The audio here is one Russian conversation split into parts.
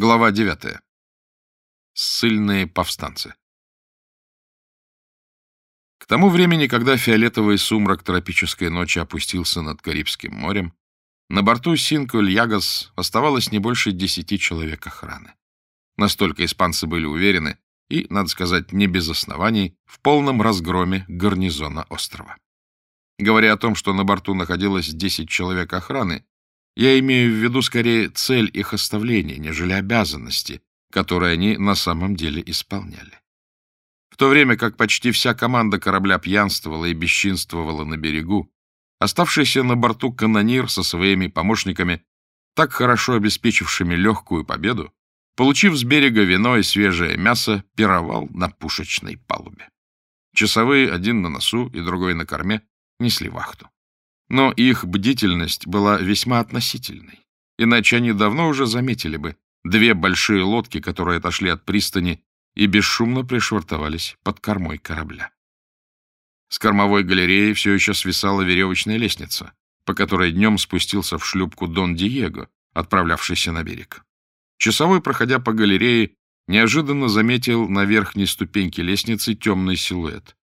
Глава 9. Ссыльные повстанцы. К тому времени, когда фиолетовый сумрак тропической ночи опустился над Карибским морем, на борту Синкуль-Ягас оставалось не больше десяти человек охраны. Настолько испанцы были уверены, и, надо сказать, не без оснований, в полном разгроме гарнизона острова. Говоря о том, что на борту находилось 10 человек охраны, я имею в виду скорее цель их оставления, нежели обязанности, которые они на самом деле исполняли. В то время как почти вся команда корабля пьянствовала и бесчинствовала на берегу, оставшийся на борту канонир со своими помощниками, так хорошо обеспечившими легкую победу, получив с берега вино и свежее мясо, пировал на пушечной палубе. Часовые, один на носу и другой на корме, несли вахту. Но их бдительность была весьма относительной, иначе они давно уже заметили бы две большие лодки, которые отошли от пристани и бесшумно пришвартовались под кормой корабля. С кормовой галереи все еще свисала веревочная лестница, по которой днем спустился в шлюпку Дон Диего, отправлявшийся на берег. Часовой, проходя по галерее, неожиданно заметил на верхней ступеньке лестницы темный силуэт.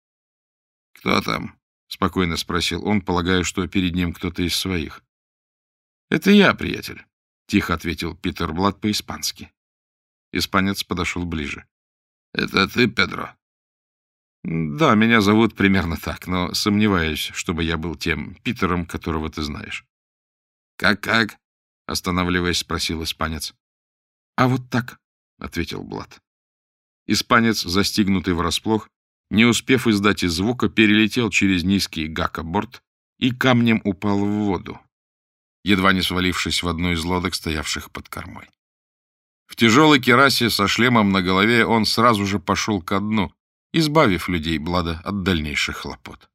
— Кто там? — спокойно спросил он, полагая, что перед ним кто-то из своих. — Это я, приятель, — тихо ответил Питер Блад по-испански. Испанец подошел ближе. — Это ты, Педро? — Да, меня зовут примерно так, но сомневаюсь, чтобы я был тем Питером, которого ты знаешь. «Как, — останавливаясь, спросил испанец. — А вот так, — ответил Блад. Испанец, застигнутый врасплох, не успев издать и звука, перелетел через низкий гакоборд и камнем упал в воду, едва не свалившись в одну из лодок, стоявших под кормой. В тяжелой керасе со шлемом на голове он сразу же пошел ко дну, избавив людей Блада от дальнейших хлопот.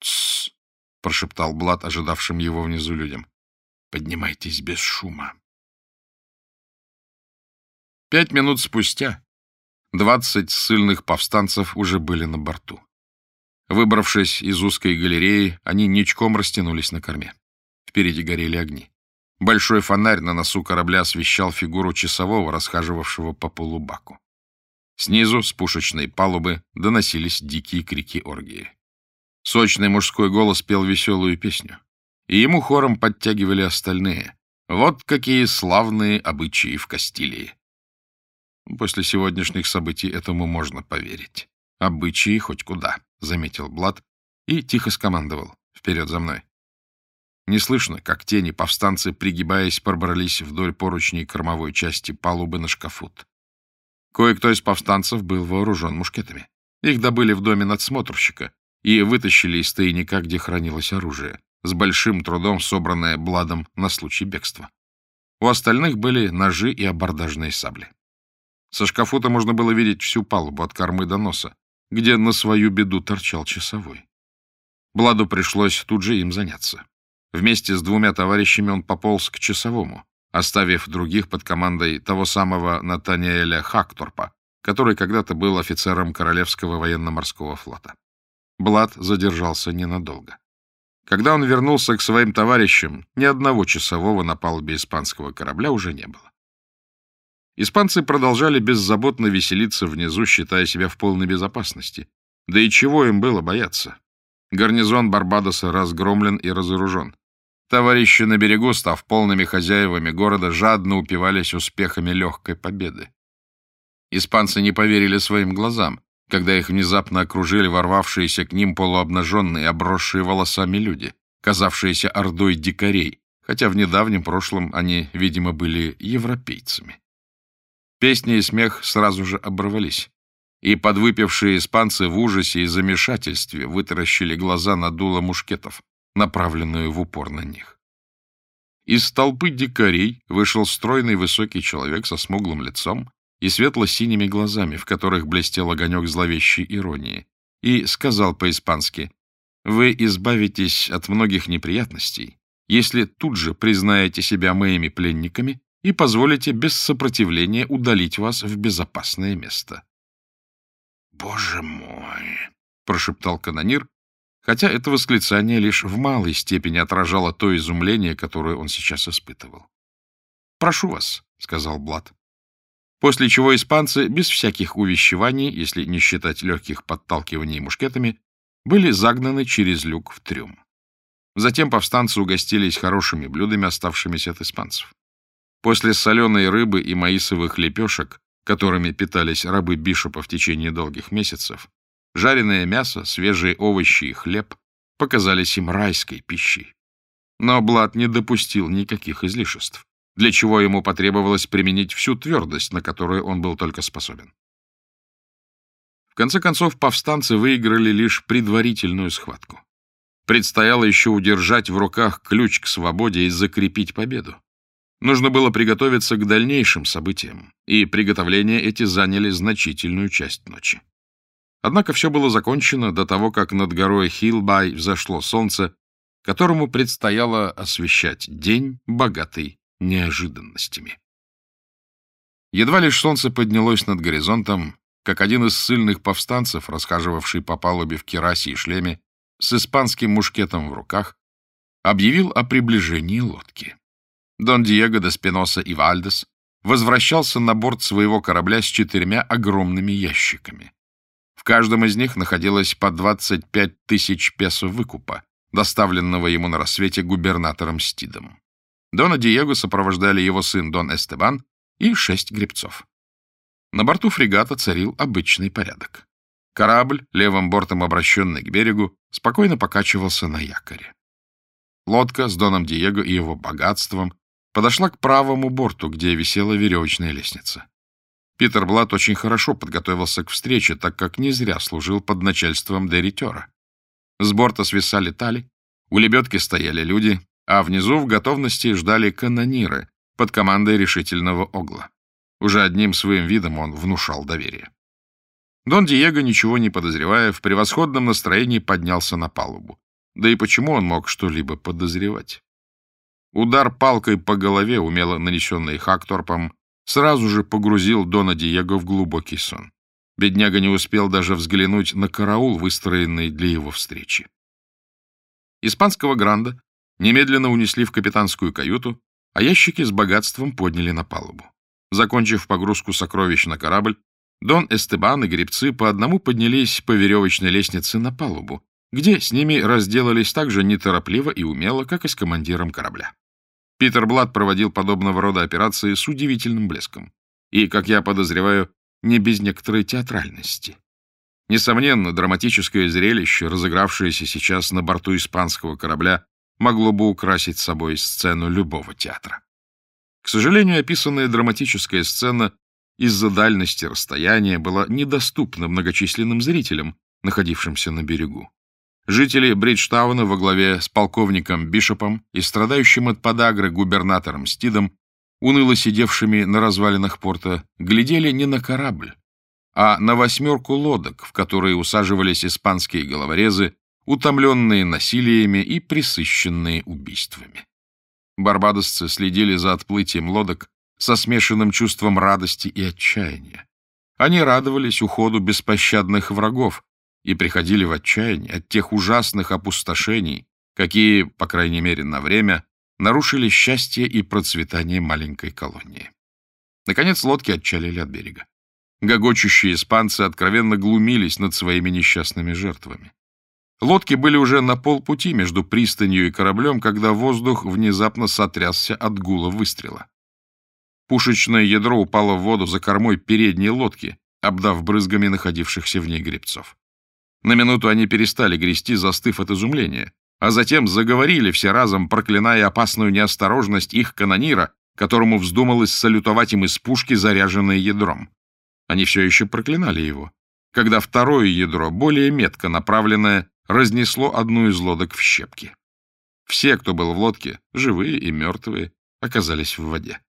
«Тссс!» — прошептал Блад ожидавшим его внизу людям. «Поднимайтесь без шума». Пять минут спустя Двадцать ссыльных повстанцев уже были на борту. Выбравшись из узкой галереи, они ничком растянулись на корме. Впереди горели огни. Большой фонарь на носу корабля освещал фигуру часового, расхаживавшего по полубаку. Снизу, с пушечной палубы, доносились дикие крики оргии. Сочный мужской голос пел веселую песню, и ему хором подтягивали остальные. Вот какие славные обычаи в Кастилии! После сегодняшних событий этому можно поверить. Обычаи хоть куда, — заметил Блад и тихо скомандовал. Вперед за мной. Не слышно, как тени повстанцы, пригибаясь, пробрались вдоль поручней кормовой части палубы на шкафут. Кое-кто из повстанцев был вооружен мушкетами. Их добыли в доме надсмотрщика и вытащили из тайника, где хранилось оружие, с большим трудом собранное Бладом на случай бегства. У остальных были ножи и абордажные сабли. Со шкафута можно было видеть всю палубу от кормы до носа, где на свою беду торчал часовой. Бладу пришлось тут же им заняться. Вместе с двумя товарищами он пополз к часовому, оставив других под командой того самого Натаниэля Хакторпа, который когда-то был офицером Королевского военно-морского флота. Блад задержался ненадолго. Когда он вернулся к своим товарищам, ни одного часового на палубе испанского корабля уже не было. Испанцы продолжали беззаботно веселиться внизу, считая себя в полной безопасности. Да и чего им было бояться? Гарнизон Барбадоса разгромлен и разоружен. Товарищи на берегу, став полными хозяевами города, жадно упивались успехами легкой победы. Испанцы не поверили своим глазам, когда их внезапно окружили ворвавшиеся к ним полуобнаженные, обросшие волосами люди, казавшиеся ордой дикарей, хотя в недавнем прошлом они, видимо, были европейцами. Песни и смех сразу же оборвались, и подвыпившие испанцы в ужасе и замешательстве вытаращили глаза на дуло мушкетов, направленную в упор на них. Из толпы дикарей вышел стройный высокий человек со смуглым лицом и светло-синими глазами, в которых блестел огонек зловещей иронии, и сказал по-испански, «Вы избавитесь от многих неприятностей, если тут же признаете себя моими пленниками и позволите без сопротивления удалить вас в безопасное место. — Боже мой! — прошептал канонир, хотя это восклицание лишь в малой степени отражало то изумление, которое он сейчас испытывал. — Прошу вас, — сказал Блад, после чего испанцы, без всяких увещеваний, если не считать легких подталкиваний мушкетами, были загнаны через люк в трюм. Затем повстанцы угостились хорошими блюдами, оставшимися от испанцев. После соленой рыбы и маисовых лепешек, которыми питались рабы Бишопа в течение долгих месяцев, жареное мясо, свежие овощи и хлеб показались им райской пищей. Но Блад не допустил никаких излишеств, для чего ему потребовалось применить всю твердость, на которую он был только способен. В конце концов, повстанцы выиграли лишь предварительную схватку. Предстояло еще удержать в руках ключ к свободе и закрепить победу. Нужно было приготовиться к дальнейшим событиям, и приготовления эти заняли значительную часть ночи. Однако все было закончено до того, как над горой Хилбай взошло солнце, которому предстояло освещать день, богатый неожиданностями. Едва лишь солнце поднялось над горизонтом, как один из сильных повстанцев, расхаживавший по палубе в керасе и шлеме, с испанским мушкетом в руках, объявил о приближении лодки. Дон Диего де Спиноса и Вальдес возвращался на борт своего корабля с четырьмя огромными ящиками. В каждом из них находилось по 25 тысяч песо выкупа, доставленного ему на рассвете губернатором Стидом. Дона Диего сопровождали его сын Дон Эстебан и шесть гребцов. На борту фрегата царил обычный порядок. Корабль, левым бортом обращенный к берегу, спокойно покачивался на якоре. Лодка с Доном Диего и его богатством подошла к правому борту, где висела веревочная лестница. Питер Блат очень хорошо подготовился к встрече, так как не зря служил под начальством деритера. С борта свисали тали, у лебедки стояли люди, а внизу в готовности ждали канониры под командой решительного огла. Уже одним своим видом он внушал доверие. Дон Диего, ничего не подозревая, в превосходном настроении поднялся на палубу. Да и почему он мог что-либо подозревать? Удар палкой по голове, умело нанесенный Хакторпом, сразу же погрузил Дона Диего в глубокий сон. Бедняга не успел даже взглянуть на караул, выстроенный для его встречи. Испанского гранда немедленно унесли в капитанскую каюту, а ящики с богатством подняли на палубу. Закончив погрузку сокровищ на корабль, Дон Эстебан и гребцы по одному поднялись по веревочной лестнице на палубу, где с ними разделались так же неторопливо и умело, как и с командиром корабля. Питер Блад проводил подобного рода операции с удивительным блеском. И, как я подозреваю, не без некоторой театральности. Несомненно, драматическое зрелище, разыгравшееся сейчас на борту испанского корабля, могло бы украсить собой сцену любого театра. К сожалению, описанная драматическая сцена из-за дальности расстояния была недоступна многочисленным зрителям, находившимся на берегу. Жители Бриджтауна во главе с полковником Бишопом и страдающим от подагры губернатором Стидом, уныло сидевшими на развалинах порта, глядели не на корабль, а на восьмерку лодок, в которые усаживались испанские головорезы, утомленные насилиями и присыщенные убийствами. Барбадосцы следили за отплытием лодок со смешанным чувством радости и отчаяния. Они радовались уходу беспощадных врагов, и приходили в отчаяние от тех ужасных опустошений, какие, по крайней мере на время, нарушили счастье и процветание маленькой колонии. Наконец лодки отчалили от берега. Гогочущие испанцы откровенно глумились над своими несчастными жертвами. Лодки были уже на полпути между пристанью и кораблем, когда воздух внезапно сотрясся от гула выстрела. Пушечное ядро упало в воду за кормой передней лодки, обдав брызгами находившихся в ней гребцов. На минуту они перестали грести, застыв от изумления, а затем заговорили все разом, проклиная опасную неосторожность их канонира, которому вздумалось салютовать им из пушки, заряженной ядром. Они все еще проклинали его, когда второе ядро, более метко направленное, разнесло одну из лодок в щепки. Все, кто был в лодке, живые и мертвые, оказались в воде.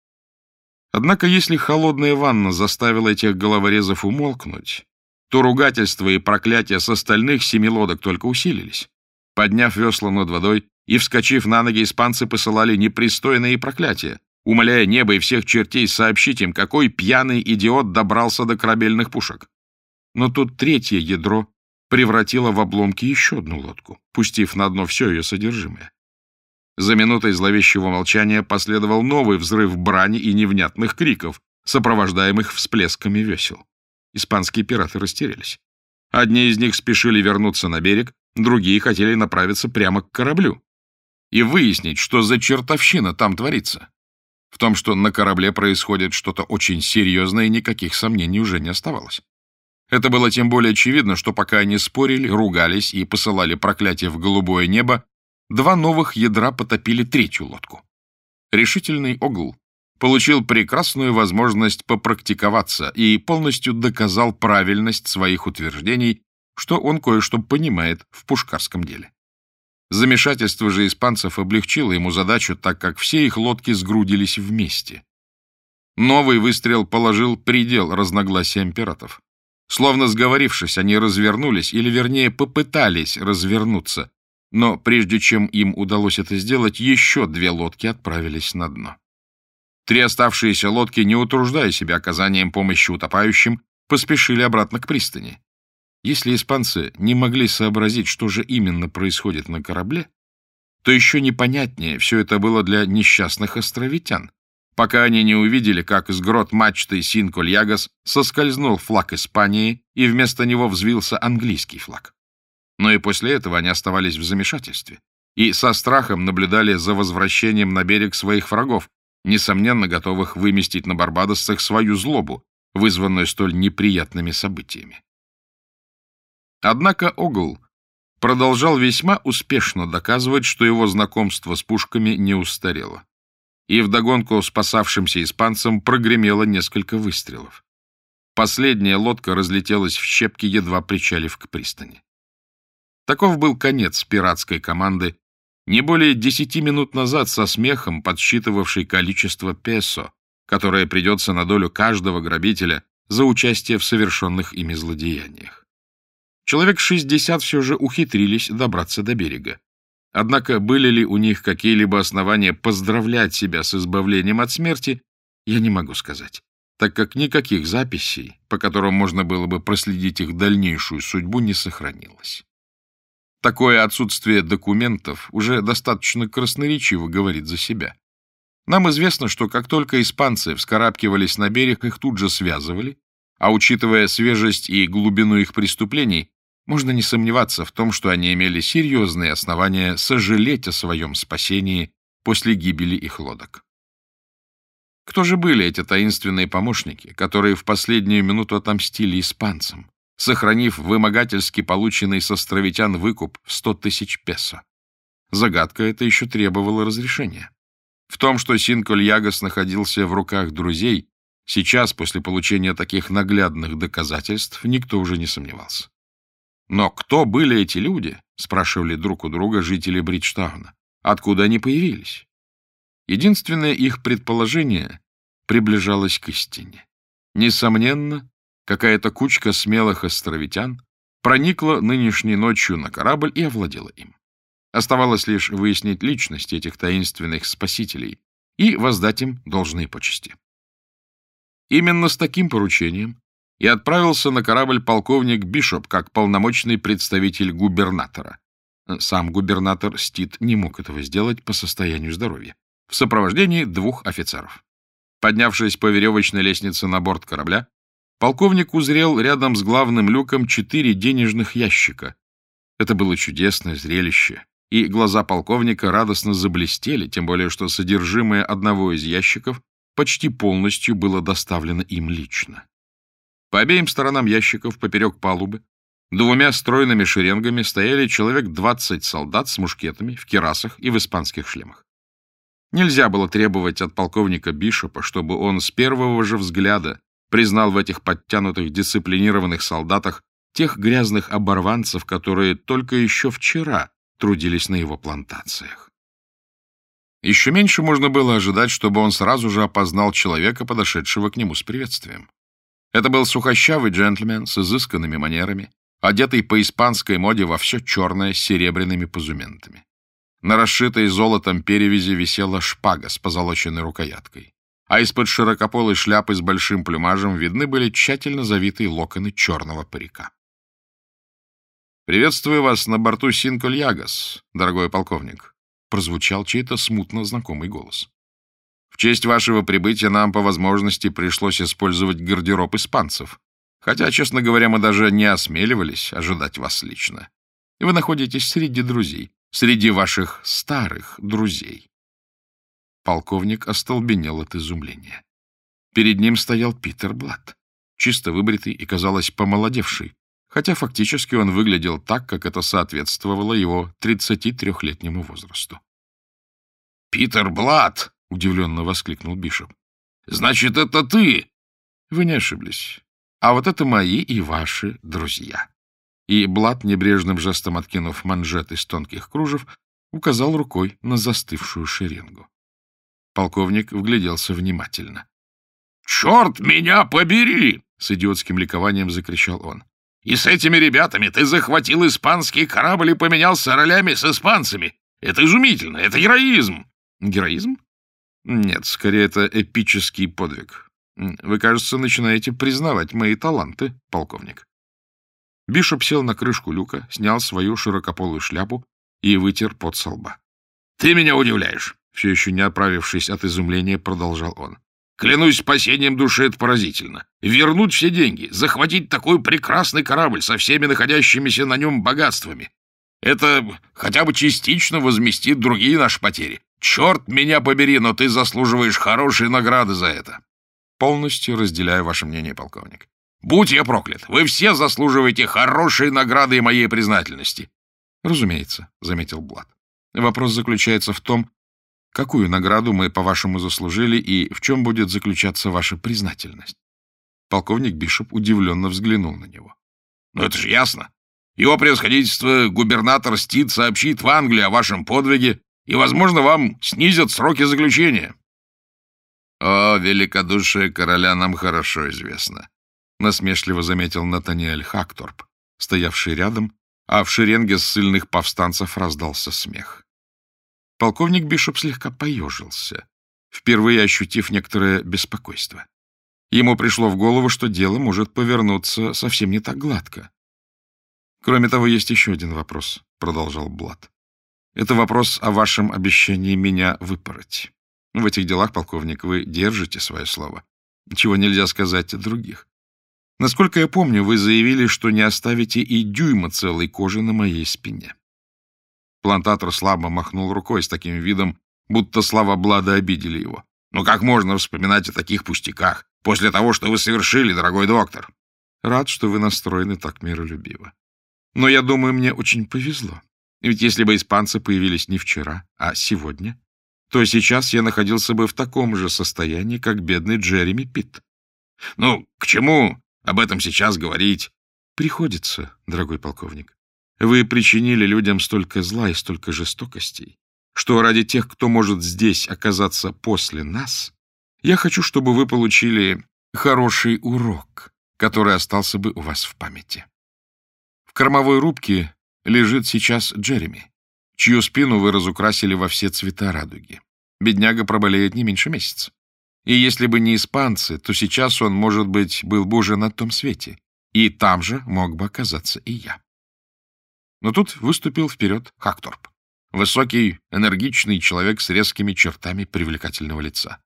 Однако, если холодная ванна заставила этих головорезов умолкнуть, то ругательства и проклятия с остальных семи лодок только усилились. Подняв весла над водой и вскочив на ноги, испанцы посылали непристойные проклятия, умоляя небо и всех чертей сообщить им, какой пьяный идиот добрался до корабельных пушек. Но тут третье ядро превратило в обломки еще одну лодку, пустив на дно все ее содержимое. За минутой зловещего молчания последовал новый взрыв брани и невнятных криков, сопровождаемых всплесками весел. Испанские пираты растерялись. Одни из них спешили вернуться на берег, другие хотели направиться прямо к кораблю и выяснить, что за чертовщина там творится. В том, что на корабле происходит что-то очень серьезное, никаких сомнений уже не оставалось. Это было тем более очевидно, что пока они спорили, ругались и посылали проклятие в голубое небо, два новых ядра потопили третью лодку. Решительный Огл получил прекрасную возможность попрактиковаться и полностью доказал правильность своих утверждений, что он кое-что понимает в пушкарском деле. Замешательство же испанцев облегчило ему задачу, так как все их лодки сгрудились вместе. Новый выстрел положил предел разногласиям пиратов. Словно сговорившись, они развернулись, или вернее попытались развернуться, но прежде чем им удалось это сделать, еще две лодки отправились на дно. Три оставшиеся лодки, не утруждая себя оказанием помощи утопающим, поспешили обратно к пристани. Если испанцы не могли сообразить, что же именно происходит на корабле, то еще непонятнее все это было для несчастных островитян, пока они не увидели, как с грот мачты Синколь-Ягас соскользнул флаг Испании, и вместо него взвился английский флаг. Но и после этого они оставались в замешательстве и со страхом наблюдали за возвращением на берег своих врагов, несомненно готовых выместить на барбадосцах свою злобу, вызванную столь неприятными событиями. Однако Огл продолжал весьма успешно доказывать, что его знакомство с пушками не устарело. И вдогонку спасавшимся испанцам прогремело несколько выстрелов. Последняя лодка разлетелась в щепки, едва причалив к пристани. Таков был конец пиратской команды, не более десяти минут назад со смехом подсчитывавшей количество песо, которое придется на долю каждого грабителя за участие в совершенных ими злодеяниях. Человек 60 все же ухитрились добраться до берега. Однако были ли у них какие-либо основания поздравлять себя с избавлением от смерти, я не могу сказать, так как никаких записей, по которым можно было бы проследить их дальнейшую судьбу, не сохранилось. Такое отсутствие документов уже достаточно красноречиво говорит за себя. Нам известно, что как только испанцы вскарабкивались на берег, их тут же связывали, а учитывая свежесть и глубину их преступлений, можно не сомневаться в том, что они имели серьезные основания сожалеть о своем спасении после гибели их лодок. Кто же были эти таинственные помощники, которые в последнюю минуту отомстили испанцам, сохранив вымогательски полученный с островитян выкуп в сто тысяч песо? Загадка эта еще требовала разрешения. В том, что Синколь-Ягас находился в руках друзей, сейчас, после получения таких наглядных доказательств, никто уже не сомневался. Но кто были эти люди? Спрашивали друг у друга жители Бриджтауна. Откуда они появились? Единственное их предположение приближалось к истине. Несомненно, какая-то кучка смелых островитян проникла нынешней ночью на корабль и овладела им. Оставалось лишь выяснить личность этих таинственных спасителей и воздать им должные почести. Именно с таким поручением и отправился на корабль полковник Бишоп как полномочный представитель губернатора. Сам губернатор Стит не мог этого сделать по состоянию здоровья. В сопровождении двух офицеров. Поднявшись по веревочной лестнице на борт корабля, полковник узрел рядом с главным люком четыре денежных ящика. Это было чудесное зрелище, и глаза полковника радостно заблестели, тем более что содержимое одного из ящиков почти полностью было доставлено им лично. По обеим сторонам ящиков, поперек палубы, двумя стройными шеренгами стояли человек двадцать солдат с мушкетами, в керасах и в испанских шлемах. Нельзя было требовать от полковника Бишопа, чтобы он с первого же взгляда признал в этих подтянутых дисциплинированных солдатах тех грязных оборванцев, которые только еще вчера трудились на его плантациях. Еще меньше можно было ожидать, чтобы он сразу же опознал человека, подошедшего к нему с приветствием. Это был сухощавый джентльмен с изысканными манерами, одетый по испанской моде во все черное с серебряными позументами. На расшитой золотом перевязи висела шпага с позолоченной рукояткой, а из-под широкополой шляпы с большим плюмажем видны были тщательно завитые локоны черного парика. «Приветствую вас на борту Синколь-Ягас, дорогой полковник», — прозвучал чей-то смутно знакомый голос. В честь вашего прибытия нам по возможности пришлось использовать гардероб испанцев. Хотя, честно говоря, мы даже не осмеливались ожидать вас лично. И вы находитесь среди друзей, среди ваших старых друзей. Полковник остолбенел от изумления. Перед ним стоял Питер Блад, чисто выбритый и, казалось, помолодевший, хотя фактически он выглядел так, как это соответствовало его 33-летнему возрасту. «Питер Блад!» — удивленно воскликнул Бишоп. «Значит, это ты?» «Вы не ошиблись. А вот это мои и ваши друзья». И Блад, небрежным жестом откинув манжет из тонких кружев, указал рукой на застывшую шеренгу. Полковник вгляделся внимательно. «Черт меня побери!» — с идиотским ликованием закричал он. «И с этими ребятами ты захватил испанский корабль и поменялся ролями с испанцами. Это изумительно, это героизм!» Героизм? Нет, скорее это эпический подвиг. Вы, кажется, начинаете признавать мои таланты, полковник. Бишоп сел на крышку люка, снял свою широкополую шляпу и вытер пот со лба. — Ты меня удивляешь! — все еще не оправившись от изумления, продолжал он. — Клянусь спасением души, это поразительно. Вернуть все деньги, захватить такой прекрасный корабль со всеми находящимися на нем богатствами. Это хотя бы частично возместит другие наши потери. Черт меня побери, но ты заслуживаешь хорошей награды за это. Полностью разделяю ваше мнение, полковник. Будь я проклят, вы все заслуживаете хорошей награды и моей признательности. Разумеется, заметил Блад. Вопрос заключается в том, какую награду мы, по-вашему, заслужили и в чем будет заключаться ваша признательность. Полковник Бишоп удивленно взглянул на него. — Ну это же ясно. Его превосходительство губернатор Стит сообщит в Англии о вашем подвиге и, возможно, вам снизят сроки заключения. — О, великодушие короля нам хорошо известно, — насмешливо заметил Натаниэль Хакторп, стоявший рядом, а в шеренге ссыльных повстанцев раздался смех. Полковник Бишоп слегка поежился, впервые ощутив некоторое беспокойство. Ему пришло в голову, что дело может повернуться совсем не так гладко. «Кроме того, есть еще один вопрос», — продолжал Блад. Это вопрос о вашем обещании меня выпороть. В этих делах, полковник, вы держите свое слово, чего нельзя сказать о других. Насколько я помню, вы заявили, что не оставите и дюйма целой кожи на моей спине. Плантатор слабо махнул рукой с таким видом, будто слова Блада обидели его. «Ну как можно вспоминать о таких пустяках после того, что вы совершили, дорогой доктор?» «Рад, что вы настроены так миролюбиво. Но я думаю, мне очень повезло. Ведь если бы испанцы появились не вчера, а сегодня, то сейчас я находился бы в таком же состоянии, как бедный Джереми Питт. Ну, к чему об этом сейчас говорить? Приходится, дорогой полковник. Вы причинили людям столько зла и столько жестокостей, что ради тех, кто может здесь оказаться после нас, я хочу, чтобы вы получили хороший урок, который остался бы у вас в памяти. В кормовой рубке лежит сейчас Джереми, чью спину вы разукрасили во все цвета радуги. Бедняга проболеет не меньше месяца. И если бы не испанцы, то сейчас он, может быть, был бы уже на том свете. И там же мог бы оказаться и я. Но тут выступил вперед Хакторп. Высокий, энергичный человек с резкими чертами привлекательного лица.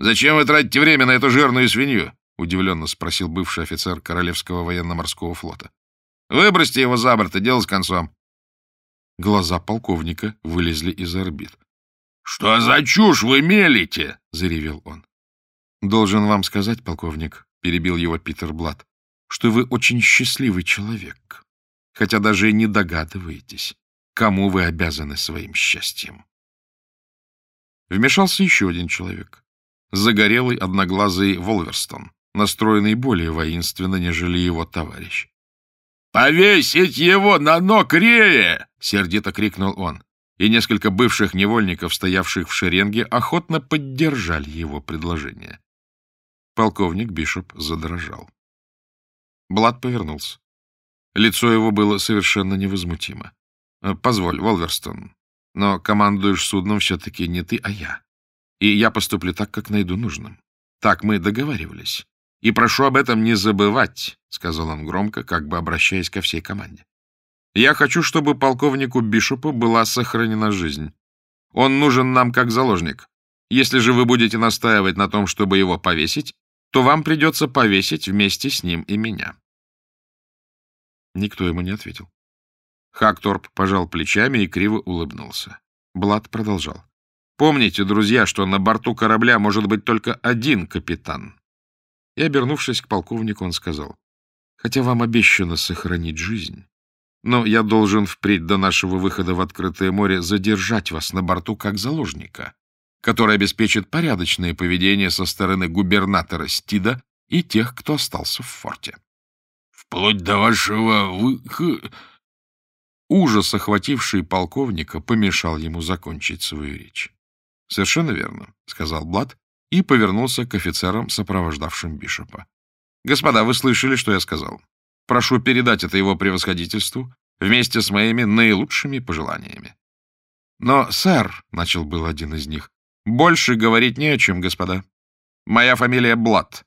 «Зачем вы тратите время на эту жирную свинью?» — удивленно спросил бывший офицер Королевского военно-морского флота. Выбросьте его за борт, и дело с концом. Глаза полковника вылезли из орбит. — Что за чушь вы мелите? — заревел он. — Должен вам сказать, полковник, — перебил его Питер Блад, — что вы очень счастливый человек, хотя даже и не догадываетесь, кому вы обязаны своим счастьем. Вмешался еще один человек. Загорелый, одноглазый Волверстон, настроенный более воинственно, нежели его товарищ. «Повесить его на ног Рея!» — сердито крикнул он. И несколько бывших невольников, стоявших в шеренге, охотно поддержали его предложение. Полковник Бишоп задрожал. Блад повернулся. Лицо его было совершенно невозмутимо. «Э, — Позволь, Волверстон, но командуешь судном все-таки не ты, а я. И я поступлю так, как найду нужным. Так мы договаривались. И прошу об этом не забывать, — сказал он громко, как бы обращаясь ко всей команде. Я хочу, чтобы полковнику Бишопу была сохранена жизнь. Он нужен нам как заложник. Если же вы будете настаивать на том, чтобы его повесить, то вам придется повесить вместе с ним и меня. Никто ему не ответил. Хакторп пожал плечами и криво улыбнулся. Блад продолжал. Помните, друзья, что на борту корабля может быть только один капитан. И, обернувшись к полковнику, он сказал, хотя вам обещано сохранить жизнь, но я должен впредь до нашего выхода в открытое море задержать вас на борту как заложника, который обеспечит порядочное поведение со стороны губернатора Стида и тех, кто остался в форте. — Вплоть до вашего выхода... Ужас, охвативший полковника, помешал ему закончить свою речь. — Совершенно верно, — сказал Блад и повернулся к офицерам, сопровождавшим Бишопа. — Господа, вы слышали, что я сказал? Прошу передать это его превосходительству вместе с моими наилучшими пожеланиями. — Но, сэр, — начал был один из них, — больше говорить не о чем, господа. Моя фамилия Блад.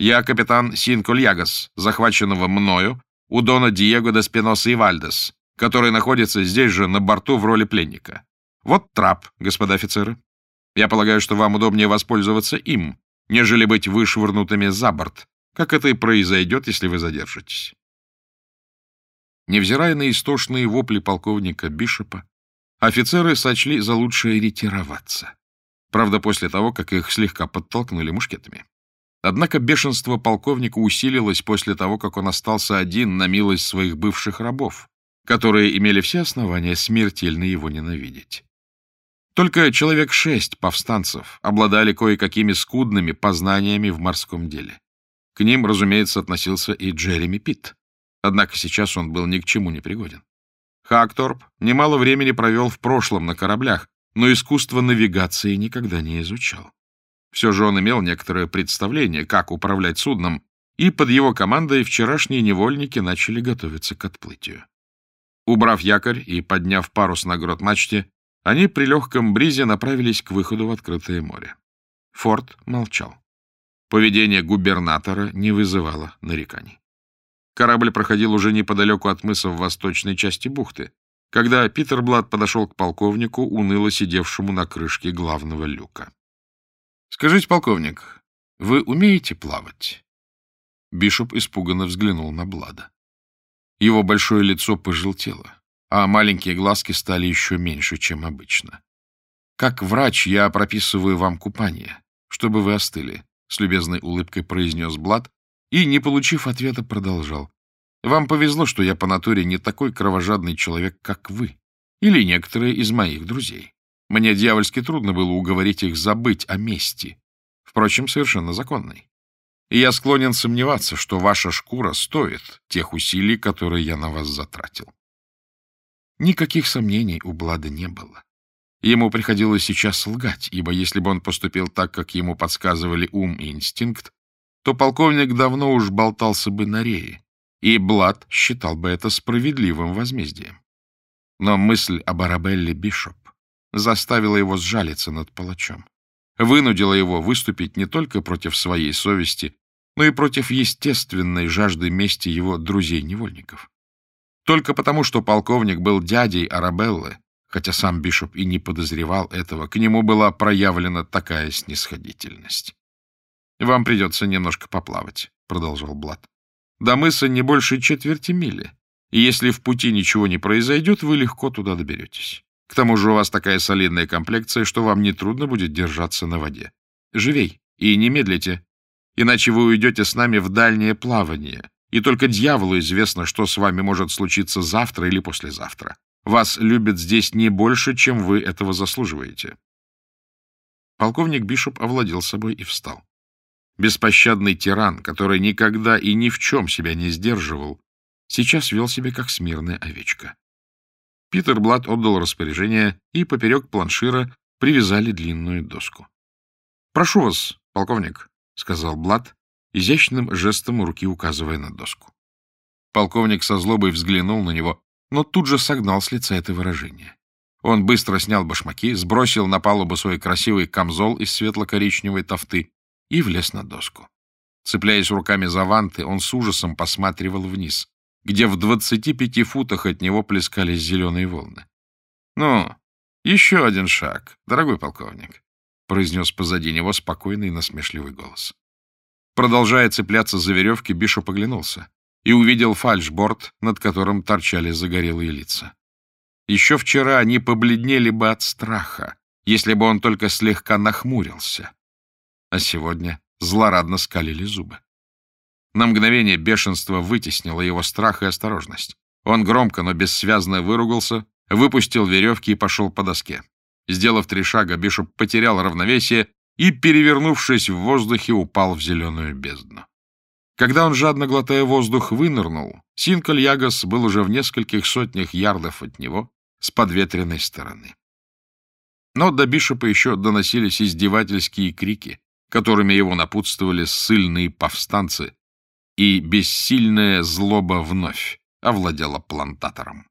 Я капитан Синкульягас, захваченного мною у Дона Диего де Спиноса и Вальдес, который находится здесь же на борту в роли пленника. Вот трап, господа офицеры. Я полагаю, что вам удобнее воспользоваться им, нежели быть вышвырнутыми за борт, как это и произойдет, если вы задержитесь. Невзирая на истошные вопли полковника Бишопа, офицеры сочли за лучшее ретироваться. Правда, после того, как их слегка подтолкнули мушкетами. Однако бешенство полковника усилилось после того, как он остался один на милость своих бывших рабов, которые имели все основания смертельно его ненавидеть. Только человек шесть повстанцев обладали кое-какими скудными познаниями в морском деле. К ним, разумеется, относился и Джереми Питт. Однако сейчас он был ни к чему не пригоден. Хакторп немало времени провел в прошлом на кораблях, но искусство навигации никогда не изучал. Все же он имел некоторое представление, как управлять судном, и под его командой вчерашние невольники начали готовиться к отплытию. Убрав якорь и подняв парус на грот мачте, они при легком бризе направились к выходу в открытое море. Форд молчал. Поведение губернатора не вызывало нареканий. Корабль проходил уже неподалеку от мыса в восточной части бухты, когда Питер Блад подошел к полковнику, уныло сидевшему на крышке главного люка. — Скажите, полковник, вы умеете плавать? Бишоп испуганно взглянул на Блада. Его большое лицо пожелтело а маленькие глазки стали еще меньше, чем обычно. «Как врач я прописываю вам купание, чтобы вы остыли», — с любезной улыбкой произнес Блад и, не получив ответа, продолжал. «Вам повезло, что я по натуре не такой кровожадный человек, как вы, или некоторые из моих друзей. Мне дьявольски трудно было уговорить их забыть о мести, впрочем, совершенно законной. И я склонен сомневаться, что ваша шкура стоит тех усилий, которые я на вас затратил. Никаких сомнений у Блада не было. Ему приходилось сейчас лгать, ибо если бы он поступил так, как ему подсказывали ум и инстинкт, то полковник давно уж болтался бы на рее, и Блад считал бы это справедливым возмездием. Но мысль об Арабелле Бишоп заставила его сжалиться над палачом, вынудила его выступить не только против своей совести, но и против естественной жажды мести его друзей-невольников. Только потому, что полковник был дядей Арабеллы, хотя сам Бишоп и не подозревал этого, к нему была проявлена такая снисходительность. «Вам придется немножко поплавать», — продолжал Блад. «До мыса не больше четверти мили, и если в пути ничего не произойдет, вы легко туда доберетесь. К тому же у вас такая солидная комплекция, что вам нетрудно будет держаться на воде. Живей и не медлите, иначе вы уйдете с нами в дальнее плавание, и только дьяволу известно, что с вами может случиться завтра или послезавтра. Вас любят здесь не больше, чем вы этого заслуживаете. Полковник Бишоп овладел собой и встал. Беспощадный тиран, который никогда и ни в чем себя не сдерживал, сейчас вел себя как смирная овечка. Питер Блад отдал распоряжение, и поперек планшира привязали длинную доску. — Прошу вас, полковник, — сказал Блад, изящным жестом руки указывая на доску. Полковник со злобой взглянул на него, но тут же согнал с лица это выражение. Он быстро снял башмаки, сбросил на палубу свой красивый камзол из светло-коричневой тофты и влез на доску. Цепляясь руками за ванты, он с ужасом посматривал вниз, где в двадцати пяти футах от него плескались зеленые волны. — Ну, еще один шаг, дорогой полковник. произнес позади него спокойный и насмешливый голос. Продолжая цепляться за веревки, Бишоп оглянулся и увидел фальшборд, над которым торчали загорелые лица. Еще вчера они побледнели бы от страха, если бы он только слегка нахмурился. А сегодня злорадно скалили зубы. На мгновение бешенство вытеснило его страх и осторожность. Он громко, но бессвязно выругался, выпустил веревки и пошел по доске. Сделав три шага, Бишоп потерял равновесие и, перевернувшись в воздухе, упал в зеленую бездну. Когда он, жадно глотая воздух, вынырнул, Синколь Ягас был уже в нескольких сотнях ярдов от него с подветренной стороны. Но до Бишопа еще доносились издевательские крики, которыми его напутствовали ссыльные повстанцы, и бессильная злоба вновь овладела плантатором.